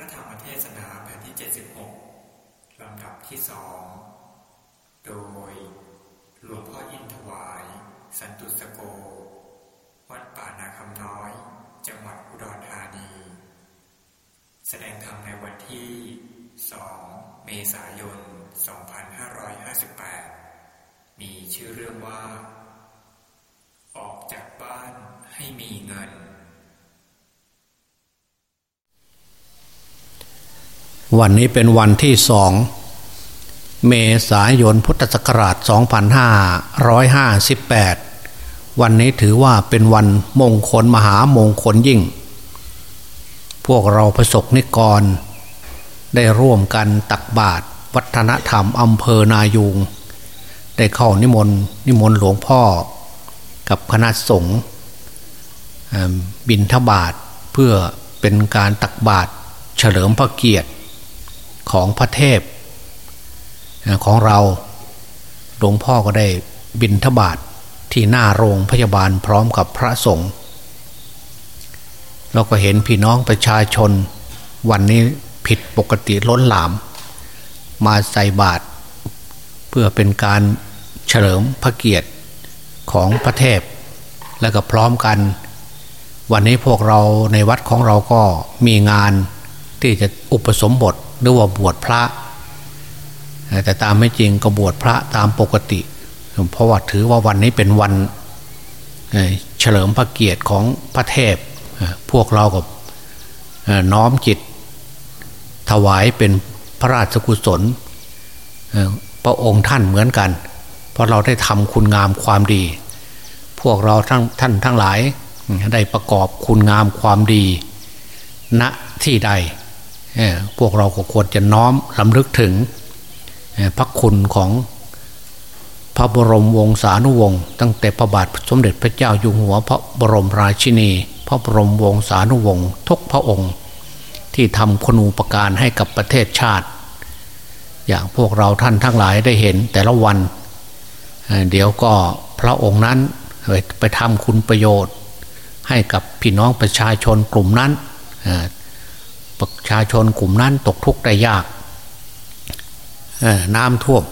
ระธรรมเทศนาแผ่นที่ 76 ลำดับที่สองโดยหลวงพ่ออินทวาย สันตุสโก วัดป่านาคำน้อย จังหวัดอุดรธานี แสดงธรรมในวันที่ 2 เมษายน 2558 มีชื่อเรื่องว่า ออกจากบ้านให้มีเงิน วันนี้เป็นวันที่สอง เมษายนพุทธศักราช 2558 วันนี้ถือว่าเป็นวันมงคลมหามงคลยิ่ง พวกเราประสบนิกร ได้ร่วมกันตักบาตรวัฒนธรรมอำเภอนายูง ได้เข้านิมนต์นิมนต์หลวงพ่อ กับคณะสงฆ์บินทบาทเพื่อเป็นการตักบาตรเฉลิมพระเกียรติ ของพระเทพของเราหลวงพ่อก็ได้บินทบาทที่หน้าโรงพยาบาลพร้อมกับพระสงฆ์เราก็เห็นพี่น้องประชาชน วันนี้ผิดปกติล้นหลาม มาใส่บาตรเพื่อเป็นการเฉลิมพระเกียรติของพระเทพ และก็พร้อมกัน วันนี้พวกเราในวัดของเราก็มีงานที่จะอุปสมบท หรือว่าบวชพระ แต่ตามไม่จริงก็บวชพระตามปกติ เพราะว่าถือว่าวันนี้เป็นวันเฉลิมพระเกียรติของพระเทพ พวกเราก็น้อมจิต ถวายเป็นพระราชกุศลพระองค์ท่านเหมือนกัน เพราะเราได้ทำคุณงามความดี พวกเราทั้งท่านทั้งหลายได้ประกอบคุณงามความดี ณที่ใด พวกเราก็ควรจะน้อมลำลึกถึงพระคุณของพระบรมวงศานุวงศ์ตั้งแต่พระบาทสมเด็จพระเจ้าอยู่หัว พระบรมราชินี พระบรมวงศานุวงศ์ทุกพระองค์ ที่ทำคุณูปการให้กับประเทศชาติ อย่างพวกเราท่านทั้งหลายได้เห็นแต่ละวัน เดี๋ยวก็พระองค์นั้นไปทำคุณประโยชน์ ให้กับพี่น้องประชาชนกลุ่มนั้น ประชาชนกลุ่มนั้นตกทุกข์ได้ยากน้ำท่วม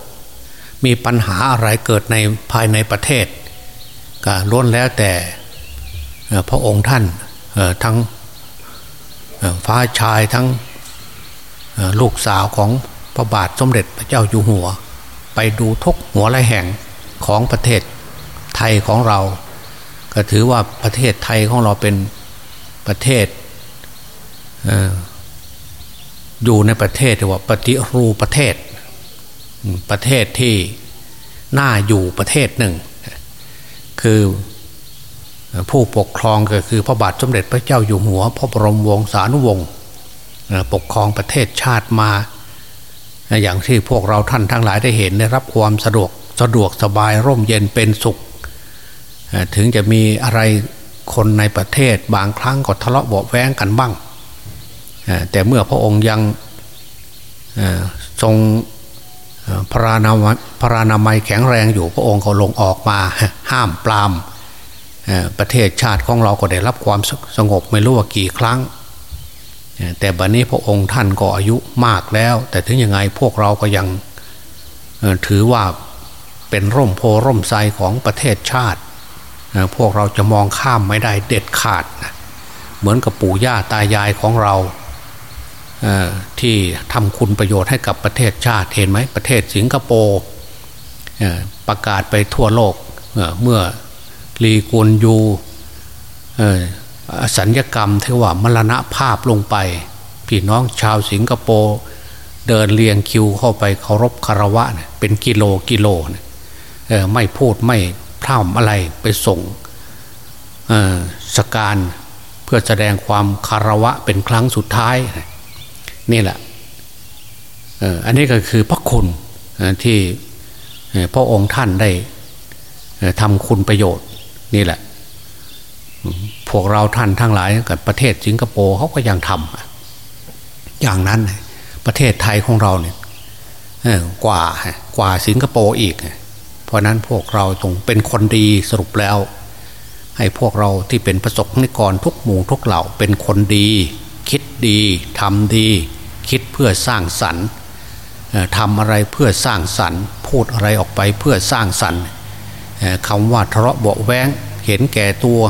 มีปัญหาอะไรเกิดในภายในประเทศ ก็ล้วนแล้วแต่พระองค์ท่านทั้งฟ้าชายทั้งลูกสาวของพระบาทสมเด็จพระเจ้าอยู่หัว ไปดูทุกหัวและแห่งของประเทศไทยของเรา ก็ถือว่าประเทศไทยของเราเป็นประเทศ อยู่ในประเทศว่าปฏิรูปประเทศ ประเทศที่น่าอยู่ประเทศหนึ่ง คือผู้ปกครองก็คือพระบาทสมเด็จพระเจ้าอยู่หัว พระบรมวงศานุวงศ์ปกครองประเทศชาติมา อย่างที่พวกเราท่านทั้งหลายได้เห็นได้รับความสะดวกสะดวกสบายร่มเย็นเป็นสุข ถึงจะมีอะไรคนในประเทศบางครั้งก็ทะเลาะเบาแว้งกันบ้าง แต่เมื่อพระองค์ยังทรงพระนามัยพระนามัยแข็งแรงอยู่พระองค์ก็ลงออกมาห้ามปรามประเทศชาติของเราก็ได้รับความสงบไม่รู้ว่ากี่ครั้ง แต่บัดนนี้พระองค์ท่านก็อายุมากแล้ว แต่ถึงยังไงพวกเราก็ยังถือว่าเป็นร่มโพร่มไทรของประเทศชาติ พวกเราจะมองข้ามไม่ได้เด็ดขาด เหมือนกับปู่ย่าตายายของเรา ที่ทำคุณประโยชน์ให้กับประเทศชาติเห็นไหมประเทศสิงคโปร์ประกาศไปทั่วโลกเมื่อลีกวนยูสัญญกรรมที่ว่ามรณะภาพลงไป พี่น้องชาวสิงคโปร์เดินเรียงคิวเข้าไปเคารพคารวะเป็นกิโลกิโลไม่พูดไม่พร่ำอะไรไปส่งสการเพื่อแสดงความคารวะเป็นครั้งสุดท้าย นี่แหละอันนี้ก็คือพระคุณที่พระองค์ท่านได้ทำคุณประโยชน์นี่แหละ พวกเราท่านทั้งหลายกับประเทศสิงคโปร์เขาก็ยังทำอย่างนั้นประเทศไทยของเราเนี่ยกว่ากว่าสิงคโปร์อีก เพราะนั้นพวกเราตรงเป็นคนดีสรุปแล้ว ให้พวกเราที่เป็นประสบนิกรทุกหมู่ทุกเหล่าเป็นคนดี คิดดีทำดี คิดเพื่อสร้างสรรค์ทำอะไรเพื่อสร้างสรรค์ พูดอะไรออกไปเพื่อสร้างสรรค์คำว่าทะเลาะเบาแวงเห็นแก่ตัว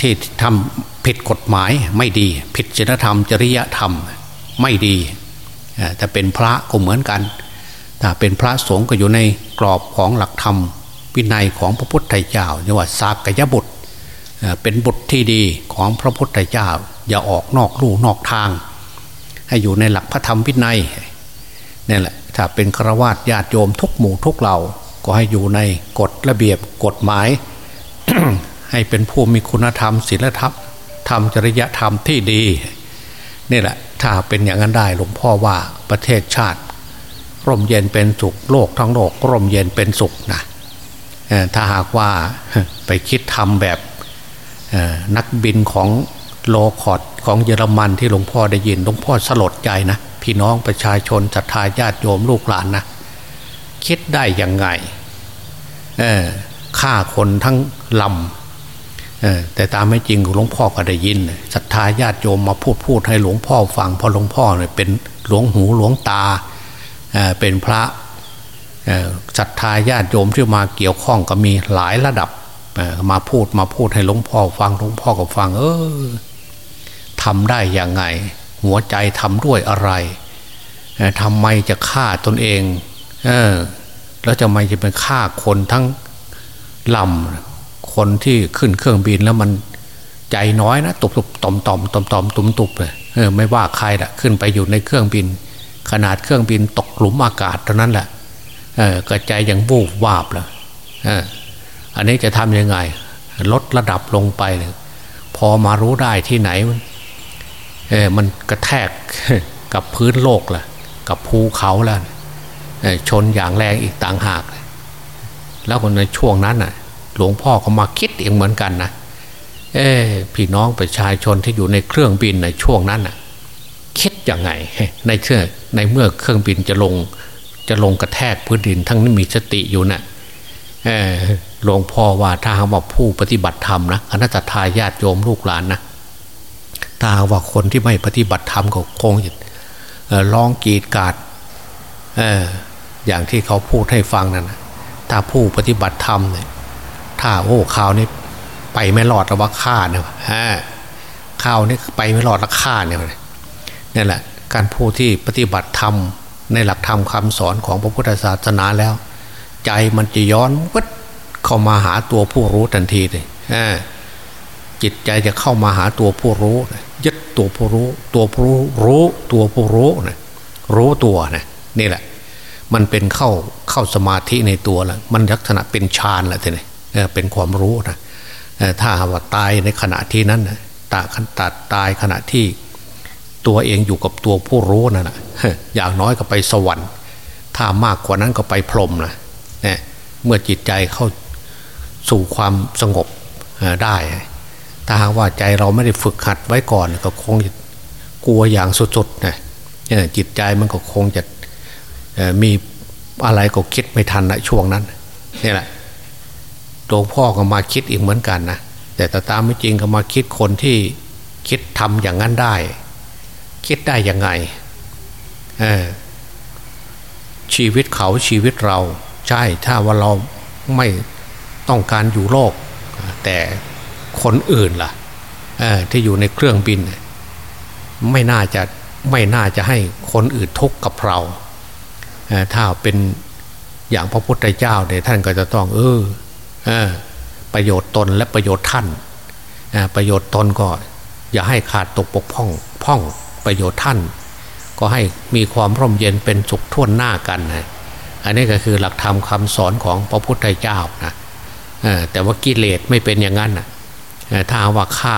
ที่ทำผิดกฎหมายไม่ดี ผิดศีลธรรม จริยธรรมไม่ดีแต่เป็นพระก็เหมือนกันถ้าเป็นพระสงฆ์ก็อยู่ในกรอบของหลักธรรม วินัยของพระพุทธเจ้าเรียกว่าสากยบุตรเป็นบุตรที่ดีของพระพุทธเจ้า อย่าออกนอกลู่นอกทาง ให้อยู่ในหลักพระธรรมวินัยนี่แหละถ้าเป็นฆราวาสญาติโยมทุกหมู่ทุกเหล่าก็ให้อยู่ในกฎระเบียบกฎหมาย ให้เป็นผู้มีคุณธรรมศีลธรรมธรรมจริยธรรมที่ดีนี่แหละถ้าเป็นอย่างนั้นได้หลวงพ่อว่าประเทศชาติ ร่มเย็นเป็นสุขโลกทั้งโลกร่มเย็นเป็นสุขนะถ้าหากว่าไปคิดทำแบบนักบินของ โลคอดของเยอรมันที่หลวงพ่อได้ยินหลวงพ่อสลดใจนะ พี่น้องประชาชนศรัทธาญาติโยมลูกหลานนะคิดได้ยังไงฆ่าคนทั้งลำแต่ตามไม่จริงหลวงพ่อก็ได้ยินศรัทธาญาติโยมมาพูดพูดให้หลวงพ่อฟังพอหลวงพ่อเนี่ยเป็นหลวงหูหลวงตาเป็นพระศรัทธาญาติโยมที่มาเกี่ยวข้องก็มีหลายระดับมาพูดมาพูดให้หลวงพ่อฟังหลวงพ่อก็ฟัง เออ ทำได้ยังไง หัวใจทำด้วยอะไรทำไมจะฆ่าตนเองเออแล้วจะไม่จะเป็นฆ่าคนทั้งลำคนที่ขึ้นเครื่องบินแล้วมันใจน้อยนะตุบตุบตอมตอมตอมตอมตุมตุบเลยเออไม่ว่าใครละขึ้นไปอยู่ในเครื่องบิน ขนาดเครื่องบินตกหลุมอากาศเท่านั้นแหละเออกระใจยังวูบวาบเลยเอออันนี้จะทำยังไง ลดระดับลงไป พอมารู้ได้ที่ไหน มันกระแทกกับพื้นโลกแหละกับภูเขาล้วชนอย่างแรงอีกต่างหาก แล้วคนในช่วงนั้นน่ะ หลวงพ่อก็มาคิดเองเหมือนกันนะเออพี่น้องประชาชนที่อยู่ในเครื่องบินในช่วงนั้นน่ะ คิดยังไงในเชื่อในเมื่อเครื่องบินจะลง จะลงกระแทกพื้นดินทั้งนี้มีสติอยู่นะ่ะหลวงพ่อว่าถ้าหากว่าผู้ปฏิบัติธรรมนะคณะทาญาติโยมลูกหลานนะ ถ้าว่าคนที่ไม่ปฏิบัติธรรมก็คงจะลองกีดกาดอย่างที่เขาพูดให้ฟังนั่นถ้าผู้ปฏิบัติธรรมเนี่ยถ้าโอ้ข่าวนี้ไปไม่รอดแล้วว่าฆ่าเนี่ยข่าวนี้ไปไม่รอดแล้วฆ่าเนี่ยนี่แหละ การผู้ที่ปฏิบัติธรรมในหลักธรรมคาสอนของพระพุทธศาสนาแล้ว ใจมันจะย้อนวัดเข้ามาหาตัวผู้รู้ทันทีเลย จิตใจจะเข้ามาหาตัวผู้รู้ยึดตัวผู้รู้ ตัวผู้รู้รู้ตัวผู้รู้นะรู้ตัวนะนี่แหละ มันเป็นเข้าเข้าสมาธิในตัวแล้วมันลักษณะเป็นฌานแล้วทีนี้เป็นความรู้นะถ้าว่าตายในขณะที่นั้นตาขันตัดตายขณะที่ตัวเองอยู่กับตัวผู้รู้นั่นแหะอย่างน้อยก็ไปสวรรค์ ถ้ามากกว่านั้นก็ไปพรหมนะเนี่ยเมื่อจิตใจเข้าสู่ความสงบได้ ถ้าหากว่าใจเราไม่ได้ฝึกหัดไว้ก่อนก็คงกลัวอย่างสุดๆนะจิตใจมันก็คงจะมีอะไรก็คิดไม่ทันนะช่วงนั้นนี่แหละหลวงพ่อก็มาคิดอีกเหมือนกันนะแต่ตตามไม่จริงก็มาคิดคนที่คิดทำอย่างนั้นได้ คิดได้ยังไงชีวิตเขาชีวิตเรา ใช่ถ้าว่าเราไม่ต้องการอยู่โลก แต่ คนอื่นล่ะที่อยู่ในเครื่องบิน ไม่น่าจะไม่น่าจะให้คนอื่นทุกข์กับเราถ้าเป็นอย่างพระพุทธเจ้าเนี่ยท่านก็จะต้อง เออประโยชน์ตนและประโยชน์ท่านประโยชน์ตนก็ อย่าให้ขาดตกปกพ่องพ่องประโยชน์ท่าน ก็ให้มีความร่มเย็นเป็นสุขท่วนหน้ากันนะอันนี้ก็คือหลักธรรมคาสอนของพระพุทธเจ้านะแต่ว่ากิเลสไม่เป็นอย่างนั้น ถ้าว่าฆ่า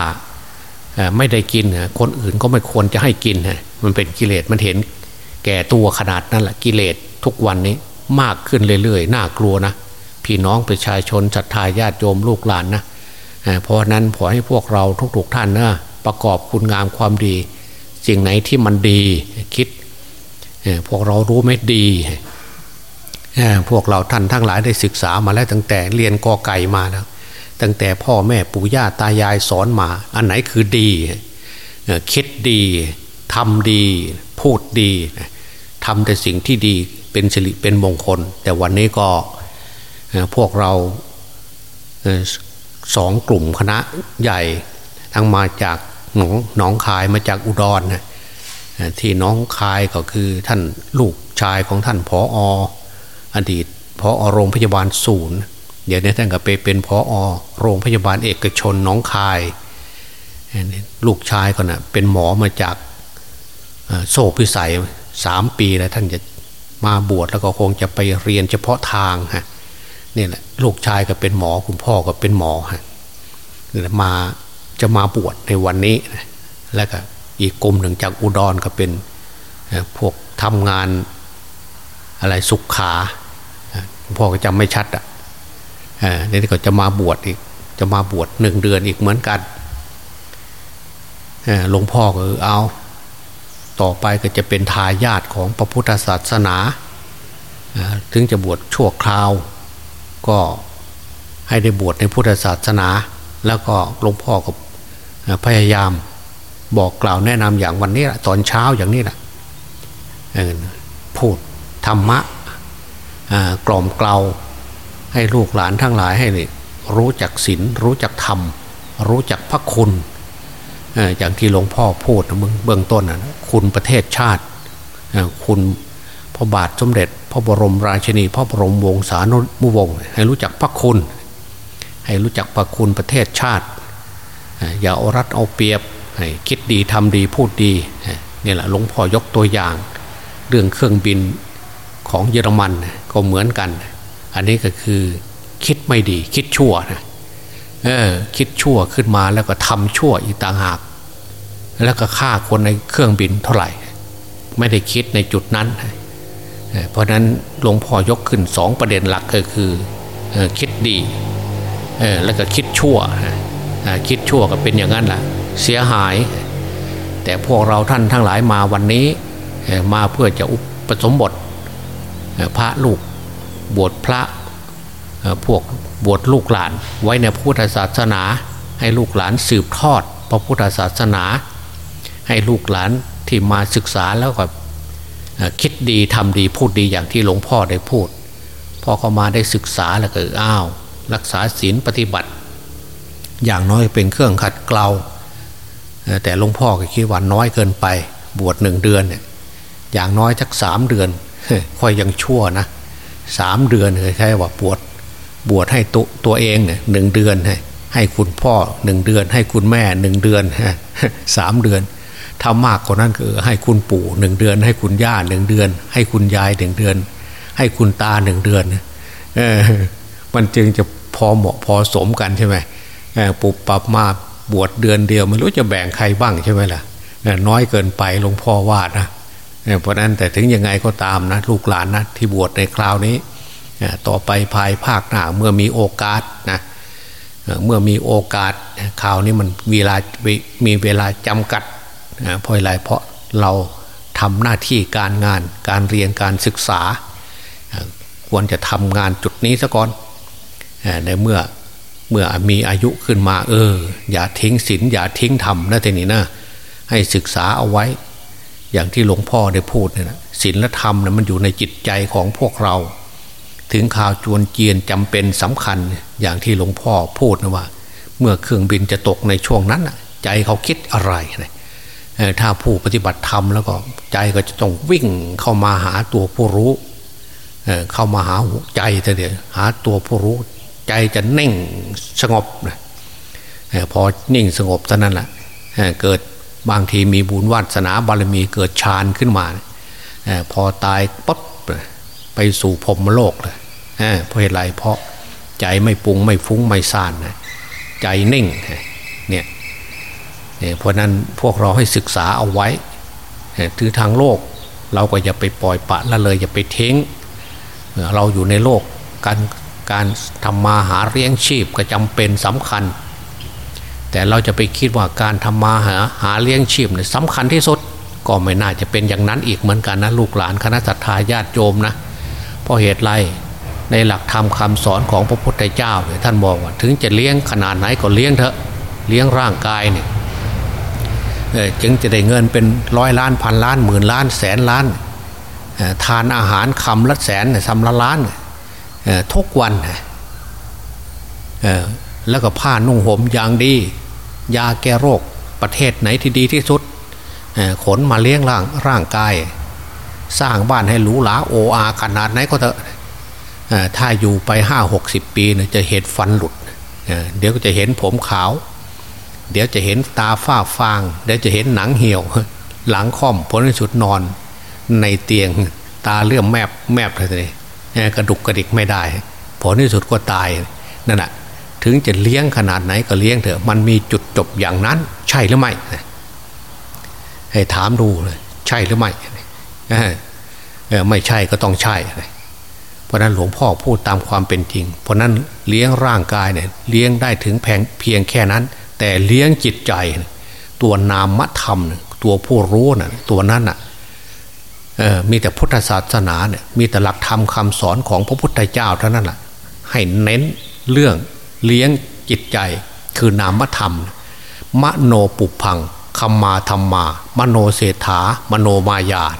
ไม่ได้กินคนอื่นก็ไม่ควรจะให้กินมันเป็นกิเลสมันเห็นแก่ตัวขนาดนั้นแหละกิเลสทุกวันนี้มากขึ้นเรื่อยๆ น่ากลัวนะพี่น้องประชาชนศรัทธาญาติโยมลูกหลานนะเพราะนั้นขอให้พวกเราทุกๆท่านนะประกอบคุณงามความดีสิ่งไหนที่มันดีคิดพวกเรารู้ไม่ดี พวกเราท่านทั้งหลายได้ศึกษามาแล้วตั้งแต่เรียนกอไก่มาแล้ว ตั้งแต่พ่อแม่ปู่ย่าตายายสอนมา อันไหนคือดี คิดดีทำดี พูดดีทำแต่สิ่งที่ดีเป็นสิริเป็นมงคล แต่วันนี้ก็พวกเราสองกลุ่มคณะใหญ่ทั้งมาจากหนองหนองคายมาจากอุดรนะที่น้องคายก็คือท่านลูกชายของท่านผอออดีตผอโรงพยาบาลศูนย์ เดี๋ยวนี้ท่านก็ไปเป็นผอโรงพยาบาลเอกชนน้องคาย ลูกชายก็นะ่ะเป็นหมอมาจากโซ่พิสัยสามปีแล้วท่านจะมาบวชแล้วก็คงจะไปเรียนเฉพาะทางฮะนี่แหละลูกชายก็เป็นหมอคุณพ่อก็เป็นหมอฮะมาจะมาบวชในวันนี้ แล้วก็อีกกลุ่มหนึ่งจากอุดรก็เป็นพวกทำงานอะไรสุขขาพ่อก็จำไม่ชัดอะ นี่ก็จะมาบวชอีก จะมาบวชหนึ่งเดือนอีกเหมือนกันหลวงพ่อก็เอา ต่อไปก็จะเป็นทายาทของพระพุทธศาสนาถึงจะบวชชั่วคราว ก็ให้ได้บวชในพุทธศาสนา แล้วก็หลวงพ่อก็พยายามบอกกล่าวแนะนำอย่างวันนี้แหละตอนเช้าอย่างนี้แหละพูดธรรมะกล่อมเกล่า ให้ลูกหลานทั้งหลายให้รู้จักศีลรู้จักธรรม รู้จักพระคุณอย่างที่หลวงพ่อพูดเบื้องต้นนะคุณประเทศชาติ คุณพระบาทสมเด็จ พระบรมราชินี พระบรมวงศานุวงศ์ให้รู้จักพระคุณ ให้รู้จักพระคุณประเทศชาติ อย่าเอารัดเอาเปรียบคิดดีทำดีพูดดีนี่แหละหลวงพ่อยกตัวอย่าง เรื่องเครื่องบินของเยอรมันก็เหมือนกัน อันนี้ก็คือคิดไม่ดี คิดชั่วนะเออคิดชั่วขึ้นมาแล้วก็ทำชั่วอีกต่างหาก แล้วก็ฆ่าคนในเครื่องบินเท่าไหร่ ไม่ได้คิดในจุดนั้น เพราะนั้นหลวงพ่อยกขึ้นสองประเด็นหลักก็คือคิดดีแล้วก็คิดชั่วคิดชั่วก็เป็นอย่างนั้นแหละเสียหาย แต่พวกเราท่านทั้งหลายมาวันนี้มาเพื่อจะอุปสมบทพระลูกบวชพระ พวกบวชลูกหลานไว้ในพุทธศาสนา ให้ลูกหลานสืบทอด พระพุทธศาสนา ให้ลูกหลานที่มาศึกษาแล้วก็คิดดีทำดีพูดดีอย่างที่หลวงพ่อได้พูดพอเขามาได้ศึกษาแล้วก็อ้าว รักษาศีลปฏิบัติ อย่างน้อยเป็นเครื่องขัดเกลาแต่หลวงพ่อก็คิดว่าน้อยเกินไป บวชหนึ่งเดือนเนี่ยอย่างน้อยสักสามเดือนค่อยยังชั่วนะสามเดือนเคยใช่ว่าบวช บวชให้ตัวตัวเองหนึ่งเดือน ให้คุณพ่อหนึ่งเดือน ให้คุณแม่หนึ่งเดือนสามเดือนถ้ามากกว่านั้นคือให้คุณปู่หนึ่งเดือน ให้คุณย่าหนึ่งเดือน ให้คุณยายหนึ่งเดือน ให้คุณตาหนึ่งเดือนเออมันจึงจะพอเหมาะพอสมกันใช่ไหมปุบปับมาบวชเดือนเดียวไม่รู้จะแบ่งใครบ้างใช่ไหมล่ะน้อยเกินไปหลวงพ่อว่านะเพราะนั้นแต่ถึงยังไงก็ตามนะลูกหลานนะที่บวชในคราวนี้ ต่อไปภายภาคหน้าเมื่อมีโอกาสนะเมื่อมีโอกาสข่าวนี้มันเวลามีเวลาจำกัดเพราะอะไรเพราะเราทำหน้าที่การงานการเรียนการศึกษา ควรจะทำงานจุดนี้ซะก่อนในเมื่อเมื่อมีอายุขึ้นมา เออ อย่าทิ้งศีลอย่าทิ้งธรรมนะทีนี้นะให้ศึกษาเอาไว้ อย่างที่หลวงพ่อได้พูดเนี่ยศีลและธรรมนะมันอยู่ในจิตใจของพวกเรา ถึงข่าวจวนเจียนจำเป็นสำคัญอย่างที่หลวงพ่อพูดนะว่า เมื่อเครื่องบินจะตกในช่วงนั้นใจเขาคิดอะไรถ้าผู้ปฏิบัติธรรมแล้วก็ใจก็จะต้องวิ่งเข้ามาหาตัวผู้รู้เข้ามาหาใจเดียวหาตัวผู้รู้ ใจจะนิ่งสงบนะพอนิ่งสงบเท่านั้นแหละเกิดบางทีมีบุญวาสนาบารมีเกิดฌานขึ้นมา พอตายปั๊บ ไปสู่พรมโลกเลยเพราะเหตุไรเพราะใจไม่ปุงไม่ฟุ้งไม่ซ่านนะใจนิ่งเนี่ยเพราะนั้นพวกเราให้ศึกษาเอาไว้ถือทางโลก เราก็อย่าไปปล่อยปะละเลยอย่าไปเท้งเราอยู่ในโลกการการทำมาหาเลี้ยงชีพก็จำเป็นสำคัญ แต่เราจะไปคิดว่าการทำมาหาหาเลี้ยงชีพเนี่ยสำคัญที่สุดก็ไม่น่าจะเป็นอย่างนั้นอีกเหมือนกันนะลูกหลานคณะสัตยาญาติโยมนะ เพราะเหตุไรในหลักธรรมคาสอนของพระพุทธเจ้าเนี่ยท่านบอกว่า ถึงจะเลี้ยงขนาดไหนก็เลี้ยงเถอะเลี้ยงร่างกายเนี่ยจึงจะได้เงินเป็นร้อยล้านพันล้านหมื่นล้านแสนล้านทานอาหารคำละแสนสำละล้านทุกวันแล้วก็ผ้านุ่งห่มอย่างดี ยาแก้โรคประเทศไหนที่ดีที่สุดขนมาเลี้ยงร่างร่างกาย สร้างบ้านให้หรูหราโออาขนาดไหนก็เถอะถ้าอยู่ไปห้าหกสิบปีเนี่ยจะเห็นฟันหลุด เดี๋ยวก็จะเห็นผมขาว เดี๋ยวจะเห็นตาฝ้าฟาง เดี๋ยวจะเห็นหนังเหี่ยว หลังค่อมผลในสุดนอน ในเตียงตาเลื่อมแมบแมบเลยกระดุกกระดิกไม่ได้ ผลที่สุดก็ตายนั่นแหะถึงจะเลี้ยงขนาดไหนก็เลี้ยงเถอะ มันมีจุดจบอย่างนั้น ใช่หรือไม่ให้ถามดูเลย ใช่หรือไม่ ไม่ใช่ก็ต้องใช่ เพราะนั้นหลวงพ่อพูดตามความเป็นจริง เพราะนั้นเลี้ยงร่างกายเนี่ยเลี้ยงได้ถึงแพงเพียงแค่นั้น แต่เลี้ยงจิตใจ ตัวนามธรรม ตัวผู้รู้น่ะตัวนั้นน่ะมีแต่พุทธศาสนาเนี่ยมีแต่หลักธรรมคาสอนของพระพุทธเจ้าเท่านั้นแหละให้เน้นเรื่องเลี้ยงจิตใจคือนามธรรม มโนปุพังคัมมาธรรมา มโนเศรษฐามโนมายาเ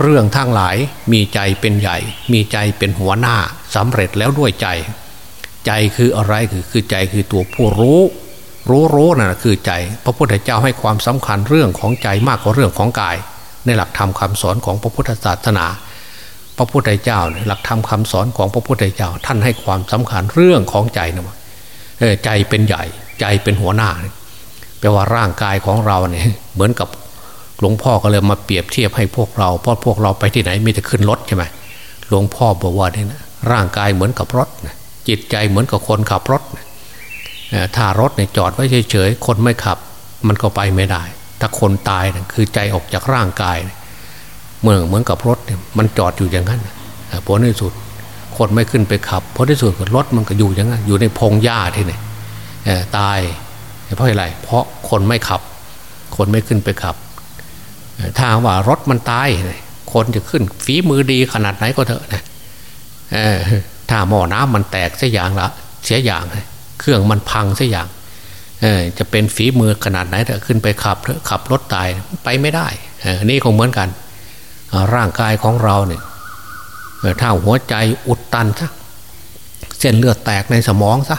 เรื่องทั้งหลายมีใจเป็นใหญ่ มีใจเป็นหัวหน้าสำเร็จแล้วด้วยใจ ใจคืออะไรคือคือใจคือตัวผู้รู้ รู้รู้นั่นคือใจ พระพุทธเจ้าให้ความสำคัญเรื่องของใจมากกว่าเรื่องของกาย ในหลักธรรมคาสอนของพระพุทธศาสนา พระพุทธเจ้าหลักธรรมคาสอนของพระพุทธเจ้า ท่านให้ความสำคัญเรื่องของใจนะว่าใจเป็นใหญ่ ใจเป็นหัวหน้าแปลว่าร่างกายของเราเนี่ยเหมือนกับ หลวงพ่อก็เลยมาเปรียบเทียบให้พวกเราเพราะพวกเราไปที่ไหนมีแต่ขึ้นรถใช่ไหมหลวงพ่อบอกว่าเนี่ยนะร่างกายเหมือนกับรถจิตใจเหมือนกับคนขับรถถ้ารถเนี่ยจอดไว้เฉยๆคนไม่ขับ มันก็ไปไม่ได้ ถ้าคนตายนะคือใจออกจากร่างกายเหมืองเหมือนกับรถเนี่ยมันจอดอยู่อย่างนั้นผลในสุด คนไม่ขึ้นไปขับผลในสุดรถมันก็อยู่อย่างนั้นอยู่ในพงหญ้าที่ไหนตายเพราะอะไรเพราะคนไม่ขับ คนไม่ขึ้นไปขับ ถ้าว่ารถมันตาย คนจะขึ้นฝีมือดีขนาดไหนก็เถอะนะถ้าหม้อน้ำมันแตกเสียอย่างละเสียอย่าง เครื่องมันพังเสียอย่างจะเป็นฝีมือขนาดไหนเถอะขึ้นไปขับขับรถตายไปไม่ได้นี่คงเหมือนกันร่างกายของเราเนี่ยถ้าหัวใจอุดตันซะเส้นเลือดแตกในสมองซะ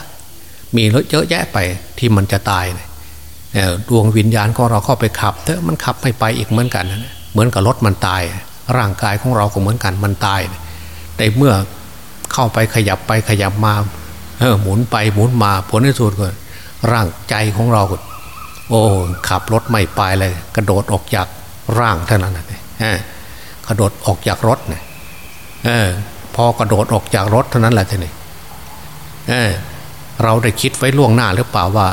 มีเยอะแยะไปที่มันจะตาย ดวงวิญญาณของเราเข้าไปขับเถอะมันขับไม่ไปอีกเหมือนกัน เหมือนกับรถมันตาย ร่างกายของเราก็เหมือนกันมันตายแต่เมื่อเข้าไปขยับไปขยับมาเออหมุนไปหมุนมาผลในสุดก็ร่างใจของเราก็โอ้ขับรถไม่ไปเลย กระโดดออกจากร่างเท่านั้นเลยกระโดดออกจากรถเนี่ยออพอกระโดดออกจากรถเท่านั้นแหละท่านี่เราได้คิดไว้ล่วงหน้าหรือเปล่าว่า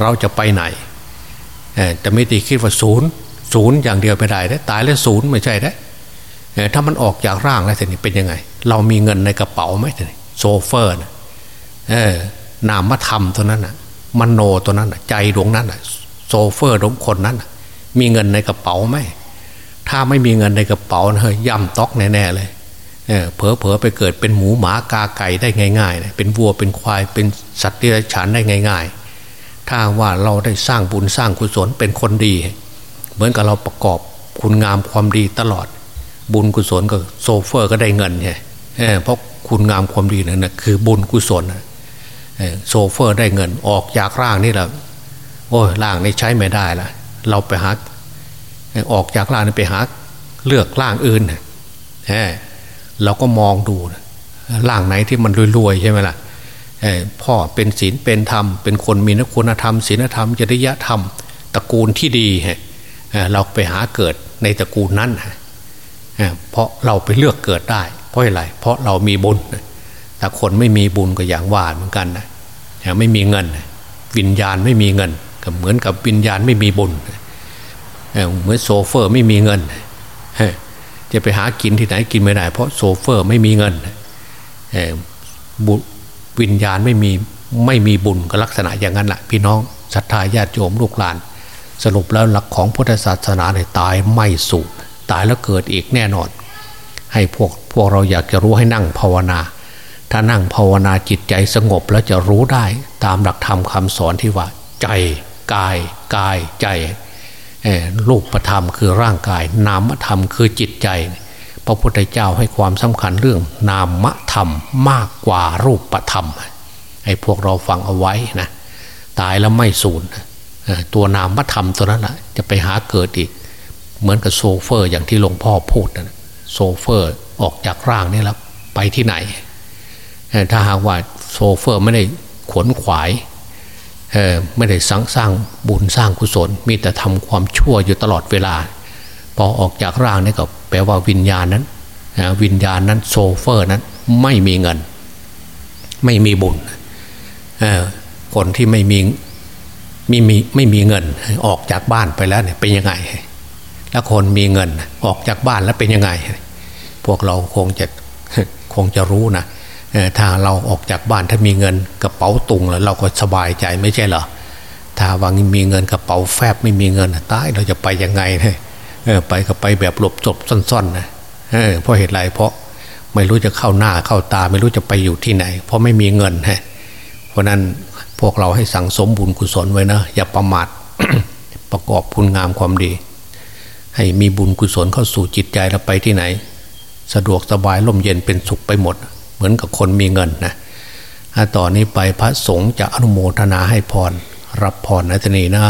เราจะไปไหน แต่ไม่ได้คิดว่าศูนย์ศูนย์อย่างเดียวไม่ได้ได้ตายแล้วศูนย์ไม่ใช่ได้ถ้ามันออกจากร่างแล้วทีนี้เป็นยังไง เรามีเงินในกระเป๋าไหมทีนี้โชเฟอร์นะเออนามธรรมตัวนั้นนะมโนตัวนั้นนะใจดวงนั้นนะโชเฟอร์ดวงคนนั้นนะมีเงินในกระเป๋าไหมถ้าไม่มีเงินในกระเป๋าเฮ้ยย่ำต๊อกแน่ๆเลยเผลอเผลอไปเกิดเป็นหมูหมากาไก่ได้ง่ายๆ เป็นวัวเป็นควายเป็นสัตว์ที่ไรฉานได้ง่ายๆ ถ้าว่าเราได้สร้างบุญสร้างกุศลเป็นคนดี เหมือนกับเราประกอบคุณงามความดีตลอด บุญกุศลก็โซเฟอร์ก็ได้เงินไงเพราะคุณงามความดีนั่นนะคือบุญกุศลโซเฟอร์ได้เงินออกจากร่างนี่แหละโอ้ยร่างนี้ใช้ไม่ได้ละเราไปหาออกจากร่างนี้ไปหาเลือกร่างอื่นเราก็มองดูร่างไหนที่มันรวยๆใช่ไหมล่ะ พ่อเป็นศีลเป็นธรรม เป็นคนมีนักคุณธรรมศีลธรรมจริยธรรม ตระกูลที่ดีเราไปหาเกิดในตระกูลนั้นเพราะเราไปเลือกเกิดได้ เพราะอะไรเพราะเรามีบุญแต่คนไม่มีบุญก็อย่างว่าเหมือนกันนะไม่มีเงิน วิญญาณไม่มีเงินก็เหมือนกับวิญญาณไม่มีบุญเหมือนโซเฟอร์ไม่มีเงินจะไปหากินที่ไหนกินไม่ได้ เพราะโซเฟอร์ไม่มีเงินบุ วิญญาณไม่มีไม่มีบุญก็ลักษณะอย่างนั้นแหละพี่น้องศรัทธาญาติโยมลูกหลาน สรุปแล้วหลักของพุทธศาสนาเนี่ยตายไม่สูญตายแล้วเกิดอีกแน่นอน ให้พวกพวกเราอยากจะรู้ให้นั่งภาวนา ถ้านั่งภาวนาจิตใจสงบแล้วจะรู้ได้ตามหลักธรรมคำสอนที่ว่า ใจกายกายใจรูปธรรมคือร่างกาย นามธรรมคือจิตใจ พระพุทธเจ้าให้ความสำคัญเรื่องนามธรรมมากกว่ารูปธรรมให้พวกเราฟังเอาไว้นะตายแล้วไม่สูญตัวนามธรรมตัวนั้นแหะจะไปหาเกิดอีก เหมือนกับโซเฟอร์อย่างที่หลวงพ่อพูดนะโชเฟอร์ออกจากร่างนี่แล้วไปที่ไหน ถ้าหากว่าโชเฟอร์ไม่ได้ขวนขวายไม่ได้สร้างสร้างบุญสร้างกุศล มีแต่ทำความชั่วอยู่ตลอดเวลา พอออกจากร่างนี่ก็แปลว่าวิญญาณนั้นวิญญาณนั้นโชเฟอร์นั้นไม่มีเงิน ไม่มีบุญคนที่ไม่มีไม่มีไม่มีเงินออกจากบ้านไปแล้วเนี่ยเป็นยังไง แล้วคนมีเงินออกจากบ้านแล้วเป็นยังไง พวกเราคงจะคงจะรู้นะถ้าเราออกจากบ้านถ้ามีเงินกระเป๋าตุงแล้วเราก็สบายใจไม่ใช่เหรอถ้าวังมีเงินกระเป๋าแฟบไม่มีเงินตายเราจะไปยังไงเนี่ย ไปก็ไปแบบหลบจบซ่อนๆนะเพราะเหตุไรเพราะไม่รู้จะเข้าหน้าเข้าตา ไม่รู้จะไปอยู่ที่ไหน เพราะไม่มีเงินฮะเพราะนั้นพวกเราให้สั่งสมบุญกุศลไว้นะ อย่าประมาทประกอบคุณงามความดี ให้มีบุญกุศลเข้าสู่จิตใจเราไปที่ไหน สะดวกสบายล่มเย็นเป็นสุขไปหมด เหมือนกับคนมีเงินนะต่อนนี้ไปพระสงฆ์จะอนุโมทนาให้พร รับพรนะทนีนะ